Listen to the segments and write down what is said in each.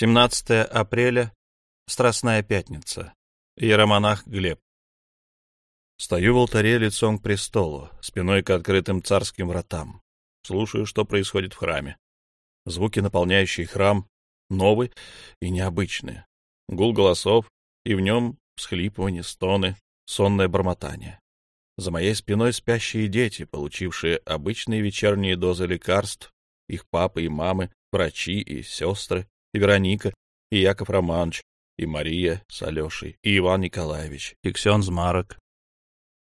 17 апреля, Страстная пятница. Иеромонах Глеб. Стою в алтаре лицом к престолу, спиной к открытым царским вратам. Слушаю, что происходит в храме. Звуки, наполняющие храм, новые и необычные. Гул голосов, и в нем всхлипывание, стоны, сонное бормотание. За моей спиной спящие дети, получившие обычные вечерние дозы лекарств, их папы и мамы, врачи и сестры, и Вероника, и Яков Романович, и Мария с Алешей, и Иван Николаевич, и Ксен Змарок.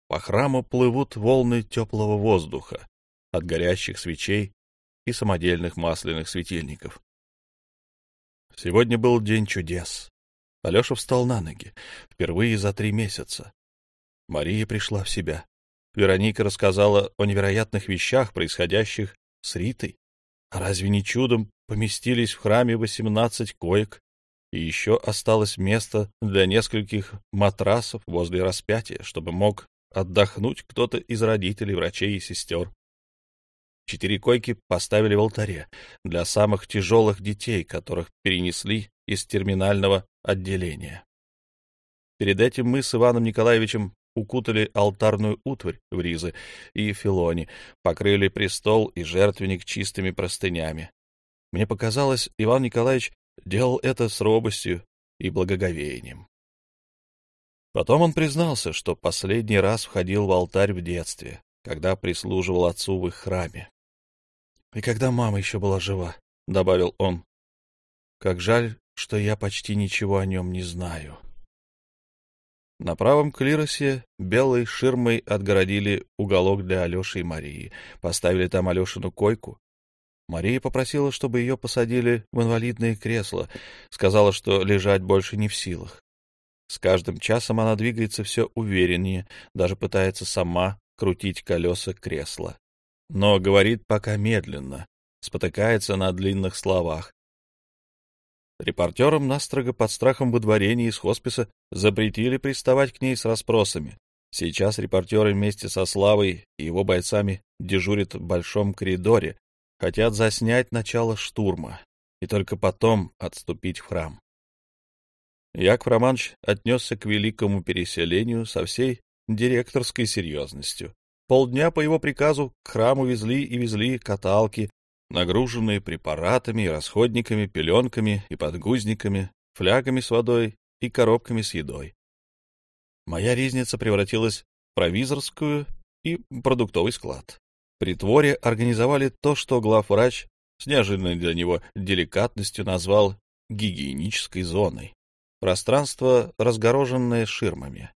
По храму плывут волны теплого воздуха от горящих свечей и самодельных масляных светильников. Сегодня был день чудес. Алеша встал на ноги, впервые за три месяца. Мария пришла в себя. Вероника рассказала о невероятных вещах, происходящих с Ритой. А разве не чудом поместились в храме восемнадцать коек, и еще осталось место для нескольких матрасов возле распятия, чтобы мог отдохнуть кто-то из родителей, врачей и сестер. Четыре койки поставили в алтаре для самых тяжелых детей, которых перенесли из терминального отделения. Перед этим мы с Иваном Николаевичем укутали алтарную утварь в ризы и филони, покрыли престол и жертвенник чистыми простынями. Мне показалось, Иван Николаевич делал это с робостью и благоговением. Потом он признался, что последний раз входил в алтарь в детстве, когда прислуживал отцу в их храме. «И когда мама еще была жива», — добавил он. «Как жаль, что я почти ничего о нем не знаю». На правом клиросе белой ширмой отгородили уголок для Алеши и Марии, поставили там Алешину койку, Мария попросила, чтобы ее посадили в инвалидное кресло, сказала, что лежать больше не в силах. С каждым часом она двигается все увереннее, даже пытается сама крутить колеса кресла. Но говорит пока медленно, спотыкается на длинных словах. Репортерам настрого под страхом выдворения из хосписа запретили приставать к ней с расспросами. Сейчас репортеры вместе со Славой и его бойцами дежурят в большом коридоре, Хотят заснять начало штурма и только потом отступить в храм. Яков Романович отнесся к великому переселению со всей директорской серьезностью. Полдня по его приказу к храму везли и везли каталки, нагруженные препаратами расходниками, пеленками и подгузниками, флягами с водой и коробками с едой. Моя ризница превратилась в провизорскую и продуктовый склад. При Творе организовали то, что главврач с неожиданной для него деликатностью назвал гигиенической зоной. Пространство, разгороженное ширмами.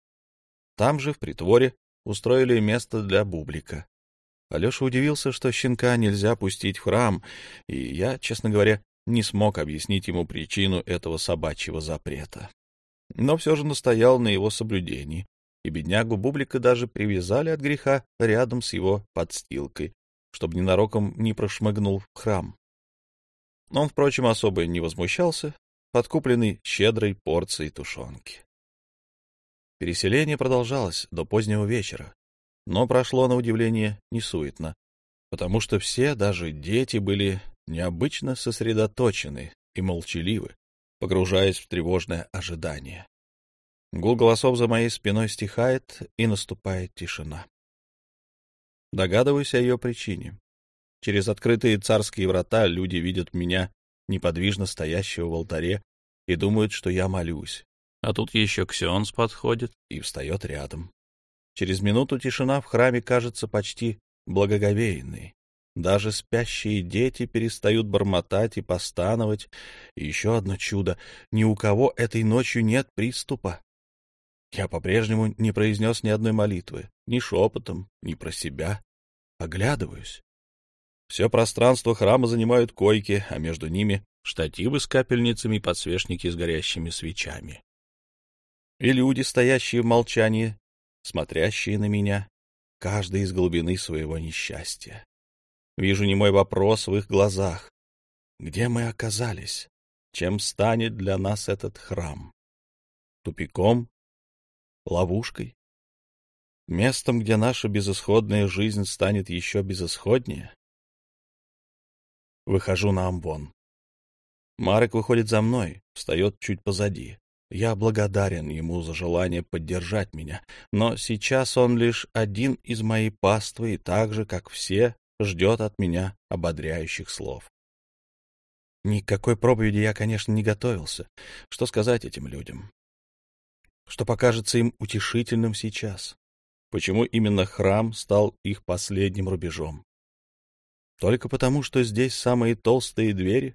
Там же, в притворе, устроили место для бублика. Алеша удивился, что щенка нельзя пустить в храм, и я, честно говоря, не смог объяснить ему причину этого собачьего запрета. Но все же настоял на его соблюдении и беднягу Бублика даже привязали от греха рядом с его подстилкой, чтобы ненароком не прошмыгнул в храм. Он, впрочем, особо не возмущался, подкупленный щедрой порцией тушенки. Переселение продолжалось до позднего вечера, но прошло, на удивление, несуетно, потому что все, даже дети, были необычно сосредоточены и молчаливы, погружаясь в тревожное ожидание. Гул голосов за моей спиной стихает, и наступает тишина. Догадываюсь о ее причине. Через открытые царские врата люди видят меня, неподвижно стоящего в алтаре, и думают, что я молюсь. А тут еще Ксионс подходит и встает рядом. Через минуту тишина в храме кажется почти благоговейной. Даже спящие дети перестают бормотать и постановать. И еще одно чудо — ни у кого этой ночью нет приступа. Я по-прежнему не произнес ни одной молитвы, ни шепотом, ни про себя. Оглядываюсь. Все пространство храма занимают койки, а между ними штативы с капельницами и подсвечники с горящими свечами. И люди, стоящие в молчании, смотрящие на меня, каждый из глубины своего несчастья. Вижу немой вопрос в их глазах. Где мы оказались? Чем станет для нас этот храм? Тупиком ловушкой? Местом, где наша безысходная жизнь станет еще безысходнее? Выхожу на амбон. Марек выходит за мной, встает чуть позади. Я благодарен ему за желание поддержать меня, но сейчас он лишь один из моей паствы и так же, как все, ждет от меня ободряющих слов. Никакой проповеди я, конечно, не готовился. Что сказать этим людям? Что покажется им утешительным сейчас? Почему именно храм стал их последним рубежом? Только потому, что здесь самые толстые двери?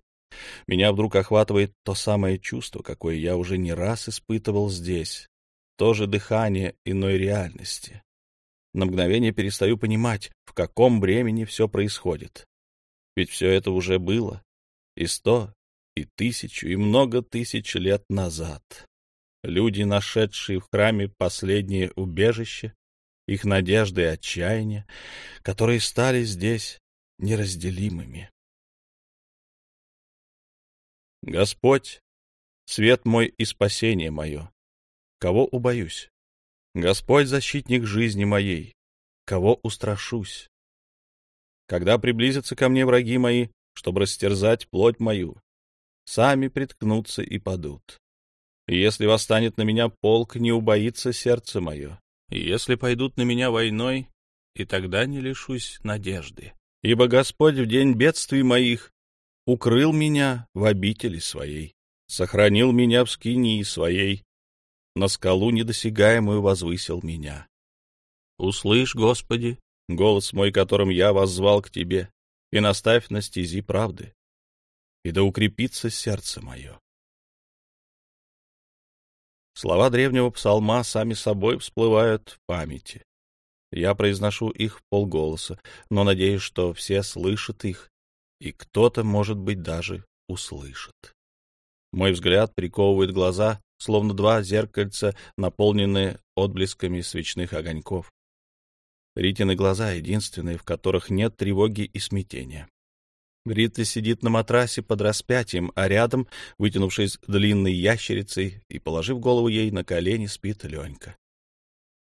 Меня вдруг охватывает то самое чувство, какое я уже не раз испытывал здесь. То же дыхание иной реальности. На мгновение перестаю понимать, в каком времени все происходит. Ведь все это уже было. И сто, и тысячу, и много тысяч лет назад. Люди, нашедшие в храме последнее убежище, их надежды и отчаяние, которые стали здесь неразделимыми. Господь, свет мой и спасение мое, кого убоюсь? Господь, защитник жизни моей, кого устрашусь? Когда приблизятся ко мне враги мои, чтобы растерзать плоть мою, сами приткнутся и падут. Если восстанет на меня полк, не убоится сердце мое. Если пойдут на меня войной, и тогда не лишусь надежды. Ибо Господь в день бедствий моих укрыл меня в обители своей, сохранил меня в скинии своей, на скалу недосягаемую возвысил меня. Услышь, Господи, голос мой, которым я воззвал к Тебе, и наставь на стези правды, и да укрепится сердце мое. Слова древнего псалма сами собой всплывают в памяти. Я произношу их полголоса, но надеюсь, что все слышат их, и кто-то, может быть, даже услышит. Мой взгляд приковывает глаза, словно два зеркальца, наполненные отблесками свечных огоньков. Ритины глаза единственные, в которых нет тревоги и смятения. Рита сидит на матрасе под распятием, а рядом, вытянувшись длинной ящерицей и положив голову ей на колени, спит Ленька.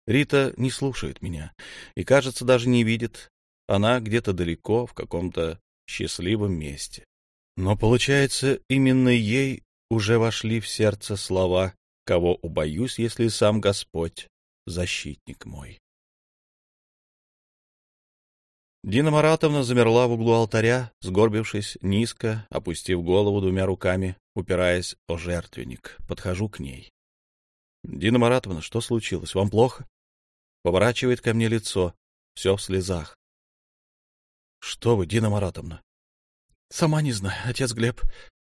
Рита не слушает меня и, кажется, даже не видит. Она где-то далеко, в каком-то счастливом месте. Но, получается, именно ей уже вошли в сердце слова «Кого убоюсь, если сам Господь, защитник мой». Дина Маратовна замерла в углу алтаря, сгорбившись низко, опустив голову двумя руками, упираясь о жертвенник. Подхожу к ней. — Дина Маратовна, что случилось? Вам плохо? Поворачивает ко мне лицо, все в слезах. — Что вы, Дина Маратовна? — Сама не знаю, отец Глеб.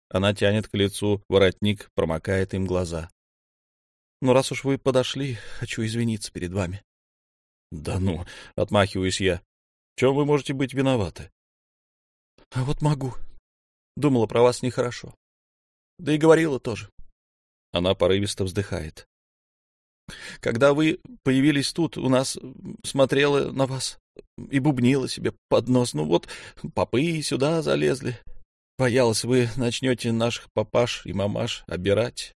Она тянет к лицу воротник, промокает им глаза. — Ну, раз уж вы подошли, хочу извиниться перед вами. — Да ну, — отмахиваюсь я. — В чем вы можете быть виноваты? — А вот могу. Думала про вас нехорошо. Да и говорила тоже. Она порывисто вздыхает. Когда вы появились тут, у нас смотрела на вас и бубнила себе под нос. Ну вот, попы сюда залезли. Боялась, вы начнете наших папаш и мамаш обирать.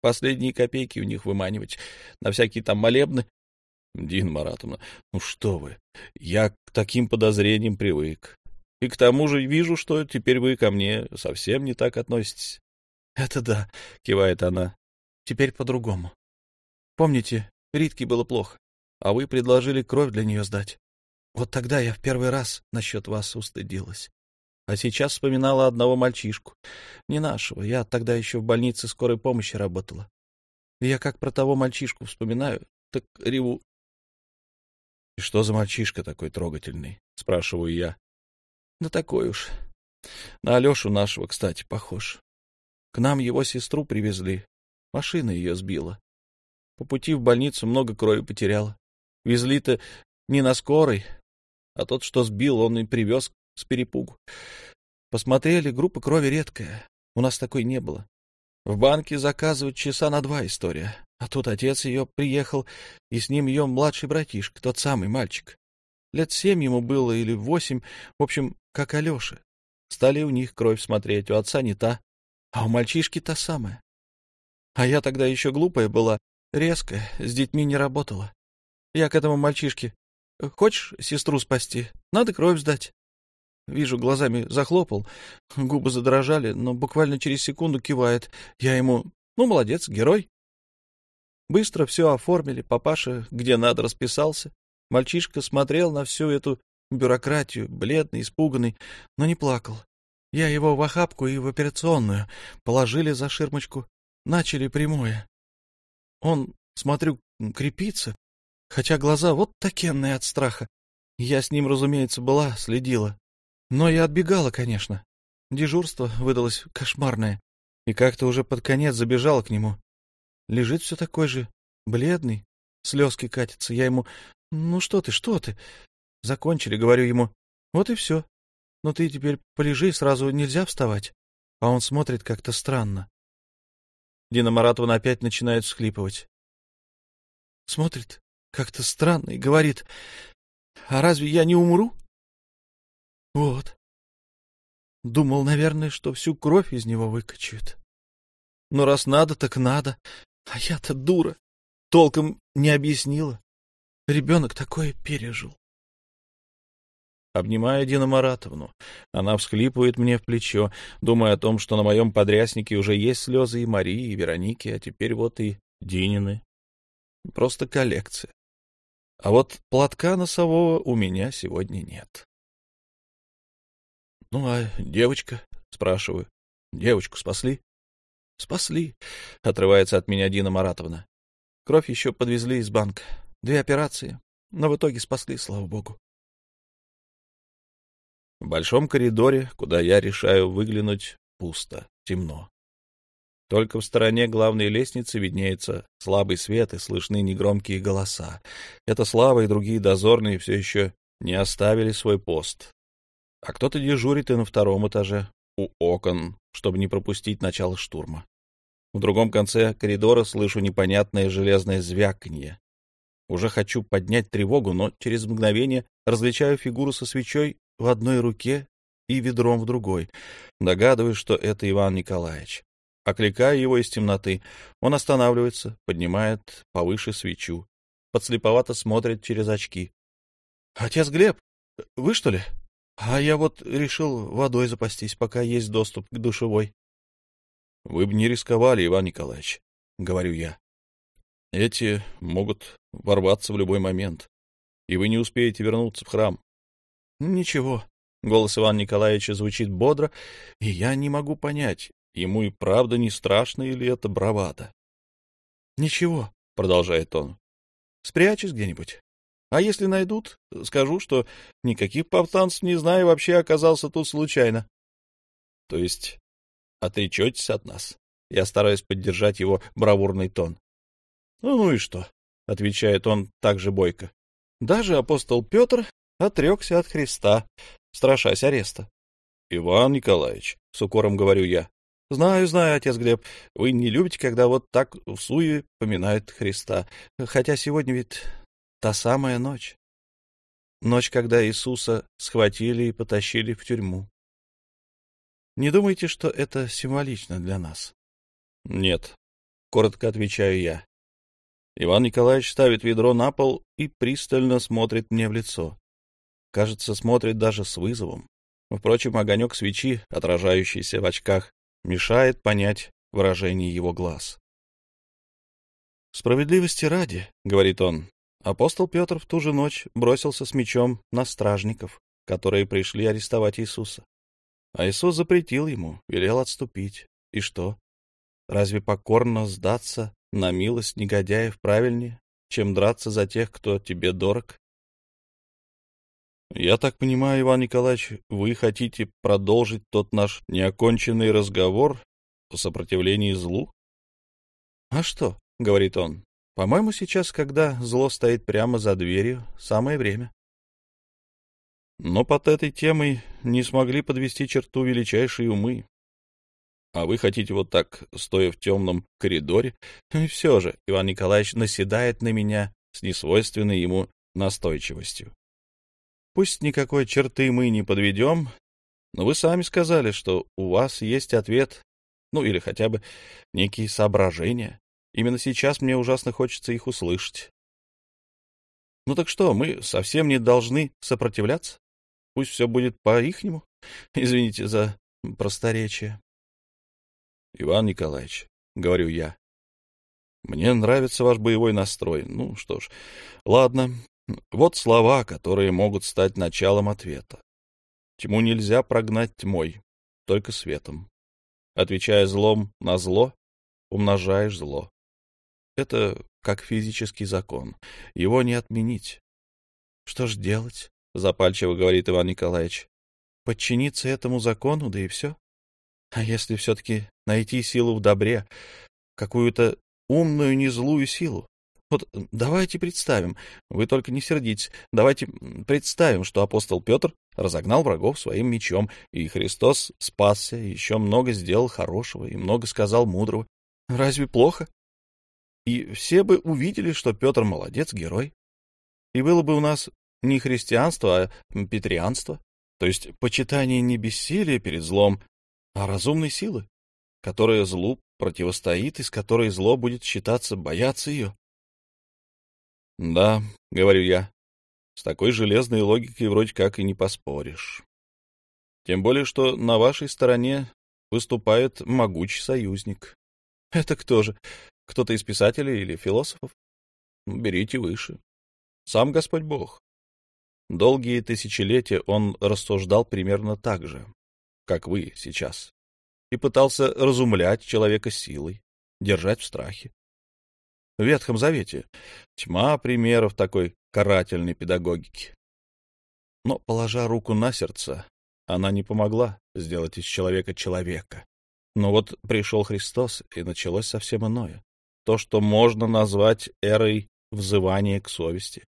Последние копейки у них выманивать, на всякие там молебны. Дин Маратовна, ну что вы, я к таким подозрениям привык. И к тому же вижу, что теперь вы ко мне совсем не так относитесь. — Это да, — кивает она. — Теперь по-другому. Помните, Ритке было плохо, а вы предложили кровь для нее сдать. Вот тогда я в первый раз насчет вас устыдилась. А сейчас вспоминала одного мальчишку. Не нашего, я тогда еще в больнице скорой помощи работала. Я как про того мальчишку вспоминаю, так реву. — И что за мальчишка такой трогательный? — спрашиваю я. — Да такой уж. На Алешу нашего, кстати, похож. К нам его сестру привезли. Машина ее сбила. По пути в больницу много крови потеряла. Везли-то не на скорой, а тот, что сбил, он и привез с перепугу. Посмотрели, группа крови редкая. У нас такой не было. В банке заказывать часа на два история. А тут отец ее приехал, и с ним ее младший братишка, тот самый мальчик. Лет семь ему было или восемь, в общем, как Алеша. Стали у них кровь смотреть, у отца не та, а у мальчишки та самая. А я тогда еще глупая была, Резко, с детьми не работала. Я к этому мальчишке. Хочешь сестру спасти? Надо кровь сдать. Вижу, глазами захлопал, губы задрожали, но буквально через секунду кивает. Я ему, ну, молодец, герой. Быстро все оформили, папаша где надо расписался. Мальчишка смотрел на всю эту бюрократию, бледный, испуганный, но не плакал. Я его в охапку и в операционную. Положили за ширмочку. Начали прямое. Он, смотрю, крепится, хотя глаза вот такенные от страха. Я с ним, разумеется, была, следила. Но я отбегала, конечно. Дежурство выдалось кошмарное. И как-то уже под конец забежала к нему. Лежит все такой же, бледный, слезки катятся. Я ему, ну что ты, что ты? Закончили, говорю ему, вот и все. Но ты теперь полежи, сразу нельзя вставать. А он смотрит как-то странно. Дина Маратовна опять начинает всхлипывать. Смотрит как-то странно и говорит, а разве я не умру? Вот. Думал, наверное, что всю кровь из него выкачают. Но раз надо, так надо. А я-то дура. Толком не объяснила. Ребенок такое пережил. Обнимаю Дину Маратовну. Она всхлипывает мне в плечо, думая о том, что на моем подряснике уже есть слезы и Марии, и Вероники, а теперь вот и Динины. Просто коллекция. А вот платка носового у меня сегодня нет. — Ну, а девочка? — спрашиваю. — Девочку спасли? — Спасли, — отрывается от меня Дина Маратовна. Кровь еще подвезли из банка. Две операции, но в итоге спасли, слава богу. В большом коридоре, куда я решаю выглянуть, пусто, темно. Только в стороне главной лестницы виднеется слабый свет и слышны негромкие голоса. Это Слава и другие дозорные все еще не оставили свой пост. А кто-то дежурит и на втором этаже, у окон, чтобы не пропустить начало штурма. В другом конце коридора слышу непонятное железное звяканье. Уже хочу поднять тревогу, но через мгновение различаю фигуру со свечой в одной руке и ведром в другой. Догадываюсь, что это Иван Николаевич. Окликая его из темноты, он останавливается, поднимает повыше свечу, подслеповато смотрит через очки. — Отец Глеб, вы что ли? А я вот решил водой запастись, пока есть доступ к душевой. — Вы бы не рисковали, Иван Николаевич, — говорю я. Эти могут ворваться в любой момент, и вы не успеете вернуться в храм. Ничего. Голос Ивана Николаевича звучит бодро, и я не могу понять, ему и правда не страшно или это бравада. Ничего, продолжает он. Спрячусь где-нибудь. А если найдут, скажу, что никаких повстанцев не знаю, вообще оказался тут случайно. То есть отречетесь от нас? Я стараюсь поддержать его бравурный тон. Ну, ну и что? — отвечает он также бойко. Даже апостол Петр отрекся от Христа, страшась ареста. — Иван Николаевич, — с укором говорю я. — Знаю, знаю, отец Глеб, вы не любите, когда вот так в суе поминают Христа, хотя сегодня ведь та самая ночь. Ночь, когда Иисуса схватили и потащили в тюрьму. Не думайте, что это символично для нас? — Нет, — коротко отвечаю я. Иван Николаевич ставит ведро на пол и пристально смотрит мне в лицо. Кажется, смотрит даже с вызовом. Впрочем, огонек свечи, отражающийся в очках, мешает понять выражение его глаз. «Справедливости ради», — говорит он, — апостол Петр в ту же ночь бросился с мечом на стражников, которые пришли арестовать Иисуса. А запретил ему, велел отступить. И что? Разве покорно сдаться на милость негодяев правильнее, чем драться за тех, кто тебе дорог? Я так понимаю, Иван Николаевич, вы хотите продолжить тот наш неоконченный разговор о сопротивлении злу? — А что? — говорит он. — По-моему, сейчас, когда зло стоит прямо за дверью, самое время. Но под этой темой не смогли подвести черту величайшие умы. А вы хотите вот так, стоя в темном коридоре? И все же Иван Николаевич наседает на меня с несвойственной ему настойчивостью. Пусть никакой черты мы не подведем, но вы сами сказали, что у вас есть ответ, ну или хотя бы некие соображения. Именно сейчас мне ужасно хочется их услышать. Ну так что, мы совсем не должны сопротивляться? Пусть все будет по-ихнему. Извините за просторечие. Иван Николаевич, — говорю я, — мне нравится ваш боевой настрой. Ну что ж, ладно. Вот слова, которые могут стать началом ответа. Тьму нельзя прогнать тьмой, только светом. Отвечая злом на зло, умножаешь зло. Это как физический закон. Его не отменить. Что ж делать? — запальчиво говорит Иван Николаевич. — Подчиниться этому закону, да и все. А если все-таки найти силу в добре, какую-то умную, не злую силу? Вот давайте представим, вы только не сердитесь, давайте представим, что апостол Петр разогнал врагов своим мечом, и Христос спасся, еще много сделал хорошего и много сказал мудрого. Разве плохо? И все бы увидели, что Петр молодец, герой. И было бы у нас не христианство, а петрианство, то есть почитание не бессилия перед злом, а разумной силы, которая злу противостоит и с которой зло будет считаться бояться ее. Да, — говорю я, — с такой железной логикой вроде как и не поспоришь. Тем более, что на вашей стороне выступает могучий союзник. Это кто же? Кто-то из писателей или философов? Берите выше. Сам Господь Бог. Долгие тысячелетия он рассуждал примерно так же, как вы сейчас, и пытался разумлять человека силой, держать в страхе. В Ветхом Завете тьма примеров такой карательной педагогики. Но, положа руку на сердце, она не помогла сделать из человека человека. Но вот пришел Христос, и началось совсем иное. То, что можно назвать эрой взывания к совести.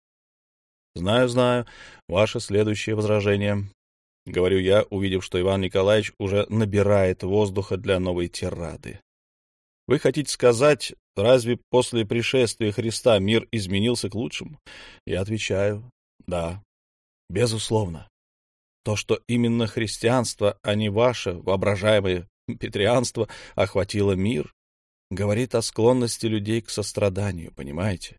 Знаю, знаю. Ваше следующее возражение. Говорю я, увидев, что Иван Николаевич уже набирает воздуха для новой тирады. Вы хотите сказать, разве после пришествия Христа мир изменился к лучшему? Я отвечаю, да, безусловно. То, что именно христианство, а не ваше воображаемое петрианство охватило мир, говорит о склонности людей к состраданию, понимаете?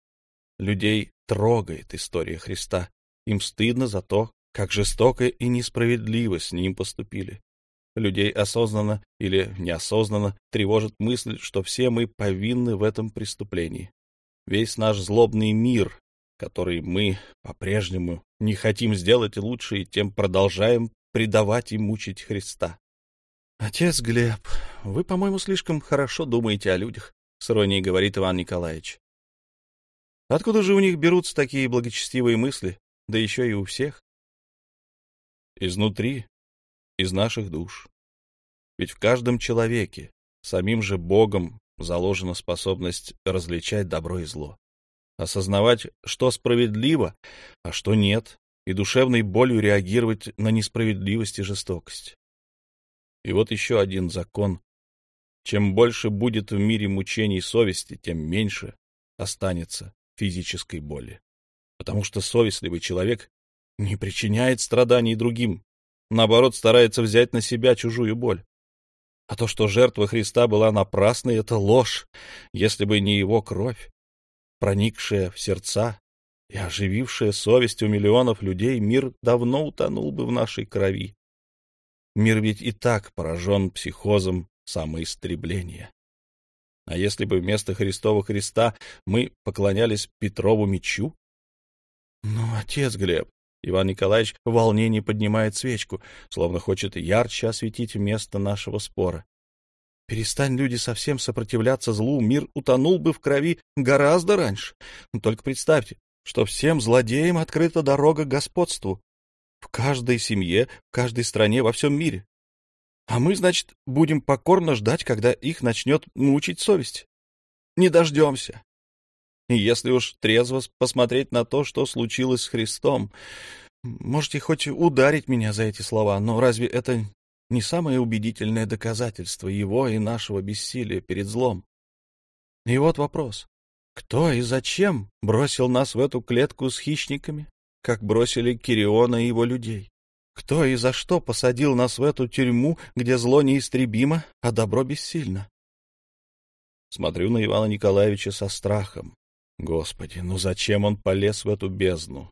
Людей трогает история Христа. Им стыдно за то, как жестоко и несправедливо с ним поступили. Людей осознанно или неосознанно тревожит мысль, что все мы повинны в этом преступлении. Весь наш злобный мир, который мы по-прежнему не хотим сделать лучше и тем продолжаем предавать и мучить Христа. — Отец Глеб, вы, по-моему, слишком хорошо думаете о людях, — с иронией говорит Иван Николаевич. Откуда же у них берутся такие благочестивые мысли, да еще и у всех? Изнутри, из наших душ. Ведь в каждом человеке, самим же Богом, заложена способность различать добро и зло, осознавать, что справедливо, а что нет, и душевной болью реагировать на несправедливость и жестокость. И вот еще один закон. Чем больше будет в мире мучений совести, тем меньше останется физической боли. Потому что совестливый человек не причиняет страданий другим, наоборот, старается взять на себя чужую боль. А то, что жертва Христа была напрасной, это ложь, если бы не его кровь, проникшая в сердца и оживившая совесть у миллионов людей, мир давно утонул бы в нашей крови. Мир ведь и так поражен психозом самоистребления. А если бы вместо Христова Христа мы поклонялись Петрову мечу? Ну, отец Глеб, Иван Николаевич в волнении поднимает свечку, словно хочет ярче осветить место нашего спора. Перестань люди совсем сопротивляться злу, мир утонул бы в крови гораздо раньше. Только представьте, что всем злодеям открыта дорога к господству. В каждой семье, в каждой стране, во всем мире. А мы, значит, будем покорно ждать, когда их начнет мучить совесть. Не дождемся. И если уж трезво посмотреть на то, что случилось с Христом, можете хоть ударить меня за эти слова, но разве это не самое убедительное доказательство его и нашего бессилия перед злом? И вот вопрос. Кто и зачем бросил нас в эту клетку с хищниками, как бросили Кириона и его людей? Кто и за что посадил нас в эту тюрьму, где зло неистребимо, а добро бессильно? Смотрю на Ивана Николаевича со страхом. Господи, ну зачем он полез в эту бездну?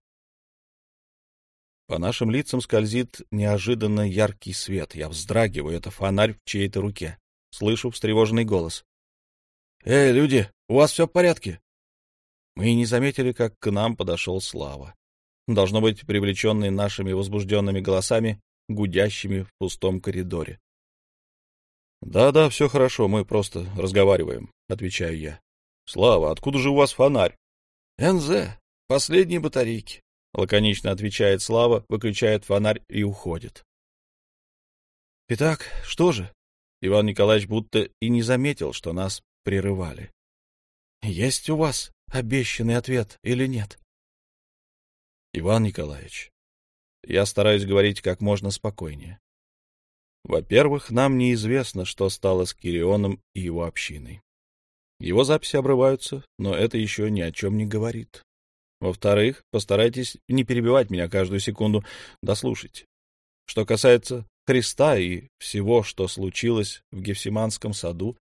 По нашим лицам скользит неожиданно яркий свет. Я вздрагиваю, это фонарь в чьей-то руке. Слышу встревоженный голос. «Эй, люди, у вас все в порядке?» Мы не заметили, как к нам подошел Слава. Должно быть, привлеченный нашими возбужденными голосами, гудящими в пустом коридоре. «Да-да, все хорошо, мы просто разговариваем», — отвечаю я. «Слава, откуда же у вас фонарь?» «НЗ, последние батарейки», — лаконично отвечает Слава, выключает фонарь и уходит. «Итак, что же?» Иван Николаевич будто и не заметил, что нас прерывали. «Есть у вас обещанный ответ или нет?» «Иван Николаевич, я стараюсь говорить как можно спокойнее. Во-первых, нам неизвестно, что стало с Кирионом и его общиной. Его записи обрываются, но это еще ни о чем не говорит. Во-вторых, постарайтесь не перебивать меня каждую секунду, дослушайте. Что касается Христа и всего, что случилось в Гефсиманском саду,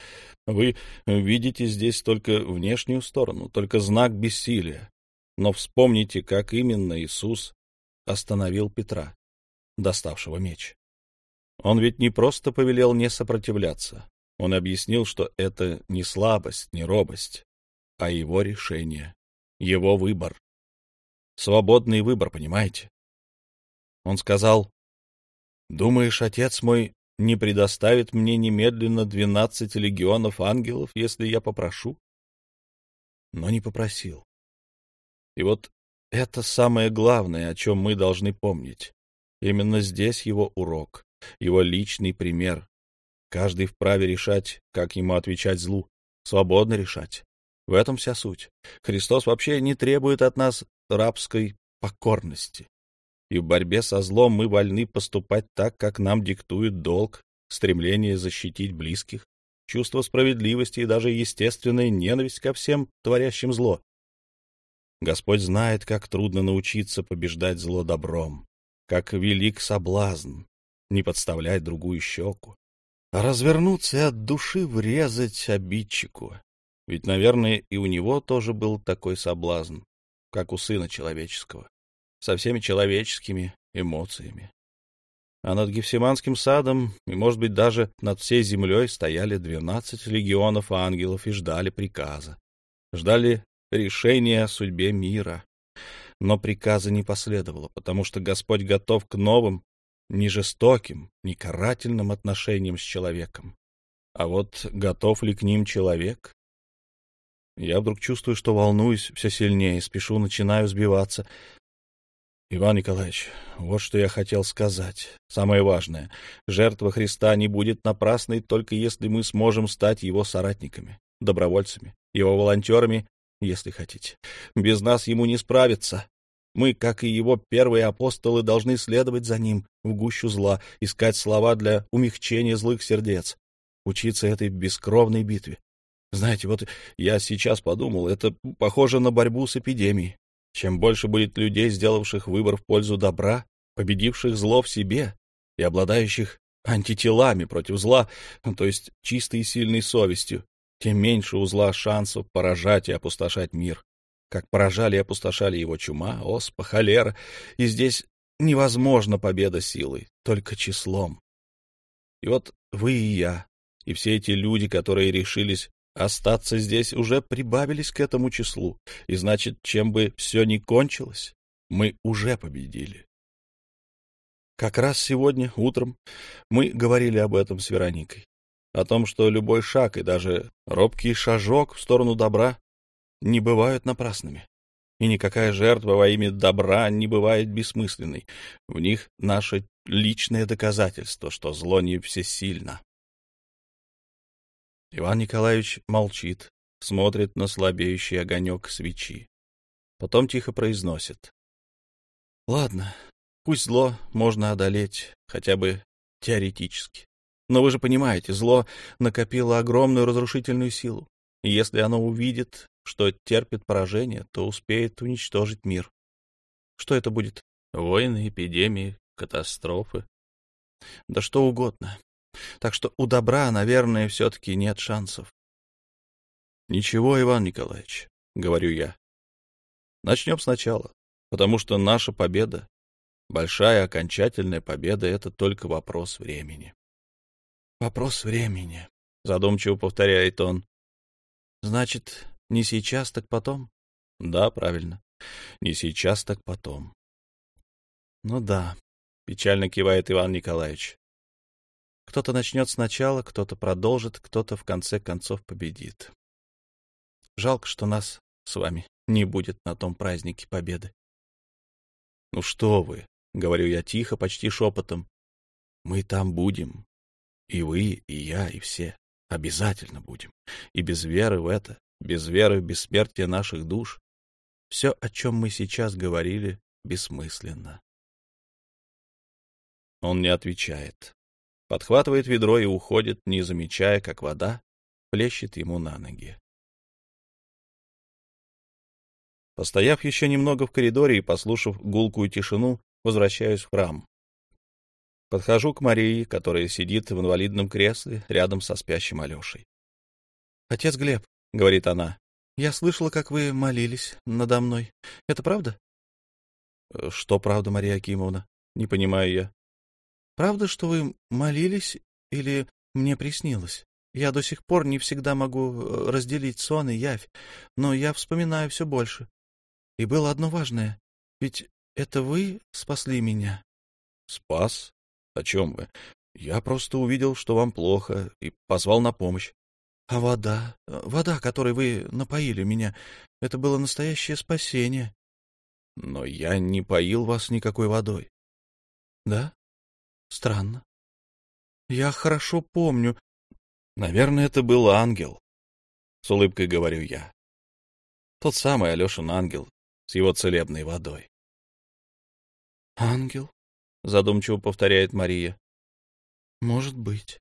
вы видите здесь только внешнюю сторону, только знак бессилия. Но вспомните, как именно Иисус остановил Петра, доставшего меч. Он ведь не просто повелел не сопротивляться. Он объяснил, что это не слабость, не робость, а его решение, его выбор. Свободный выбор, понимаете? Он сказал, «Думаешь, отец мой не предоставит мне немедленно двенадцать легионов ангелов, если я попрошу?» Но не попросил. И вот это самое главное, о чем мы должны помнить. Именно здесь его урок, его личный пример, Каждый вправе решать, как ему отвечать злу, свободно решать. В этом вся суть. Христос вообще не требует от нас рабской покорности. И в борьбе со злом мы вольны поступать так, как нам диктует долг, стремление защитить близких, чувство справедливости и даже естественная ненависть ко всем творящим зло. Господь знает, как трудно научиться побеждать зло добром, как велик соблазн не подставлять другую щеку, развернуться и от души врезать обидчику. Ведь, наверное, и у него тоже был такой соблазн, как у сына человеческого, со всеми человеческими эмоциями. А над Гефсиманским садом, и, может быть, даже над всей землей стояли двенадцать легионов ангелов и ждали приказа. Ждали решения о судьбе мира. Но приказа не последовало, потому что Господь готов к новым, не жестоким, не карательным отношением с человеком. А вот готов ли к ним человек? Я вдруг чувствую, что волнуюсь все сильнее, спешу, начинаю сбиваться. Иван Николаевич, вот что я хотел сказать. Самое важное. Жертва Христа не будет напрасной, только если мы сможем стать его соратниками, добровольцами, его волонтерами, если хотите. Без нас ему не справиться. Мы, как и его первые апостолы, должны следовать за ним в гущу зла, искать слова для умягчения злых сердец, учиться этой бескровной битве. Знаете, вот я сейчас подумал, это похоже на борьбу с эпидемией. Чем больше будет людей, сделавших выбор в пользу добра, победивших зло в себе и обладающих антителами против зла, то есть чистой и сильной совестью, тем меньше у зла шансов поражать и опустошать мир как поражали и опустошали его чума, оспа, холера, и здесь невозможна победа силой, только числом. И вот вы и я, и все эти люди, которые решились остаться здесь, уже прибавились к этому числу, и значит, чем бы все ни кончилось, мы уже победили. Как раз сегодня утром мы говорили об этом с Вероникой, о том, что любой шаг и даже робкий шажок в сторону добра не бывают напрасными. И никакая жертва во имя добра не бывает бессмысленной. В них наше личное доказательство, что зло не всесильно. Иван Николаевич молчит, смотрит на слабеющий огонек свечи. Потом тихо произносит. — Ладно, пусть зло можно одолеть, хотя бы теоретически. Но вы же понимаете, зло накопило огромную разрушительную силу. И если оно увидит, что терпит поражение, то успеет уничтожить мир. Что это будет? Войны, эпидемии, катастрофы? Да что угодно. Так что у добра, наверное, все-таки нет шансов. Ничего, Иван Николаевич, — говорю я. Начнем сначала, потому что наша победа Большая окончательная победа — это только вопрос времени. «Вопрос времени», — задумчиво повторяет он. «Значит, не сейчас, так потом?» «Да, правильно. Не сейчас, так потом». «Ну да», — печально кивает Иван Николаевич. «Кто-то начнет сначала, кто-то продолжит, кто-то в конце концов победит. Жалко, что нас с вами не будет на том празднике Победы». «Ну что вы», — говорю я тихо, почти шепотом, — «мы там будем. И вы, и я, и все. Обязательно будем. И без веры в это, без веры в бессмертие наших душ, все, о чем мы сейчас говорили, бессмысленно. Он не отвечает. Подхватывает ведро и уходит, не замечая, как вода плещет ему на ноги. Постояв еще немного в коридоре и послушав гулкую тишину, возвращаюсь в храм. Подхожу к Марии, которая сидит в инвалидном кресле рядом со спящим Алешей. — Отец Глеб, — говорит она, — я слышала, как вы молились надо мной. Это правда? — Что правда, Мария Акимовна? Не понимаю я. — Правда, что вы молились или мне приснилось? Я до сих пор не всегда могу э, разделить сон и явь, но я вспоминаю все больше. И было одно важное. Ведь это вы спасли меня. — Спас? О чем вы? Я просто увидел, что вам плохо, и позвал на помощь. А вода, вода, которой вы напоили меня, это было настоящее спасение. Но я не поил вас никакой водой. Да? Странно. Я хорошо помню. Наверное, это был ангел. С улыбкой говорю я. Тот самый Алешин ангел с его целебной водой. Ангел? — задумчиво повторяет Мария. — Может быть.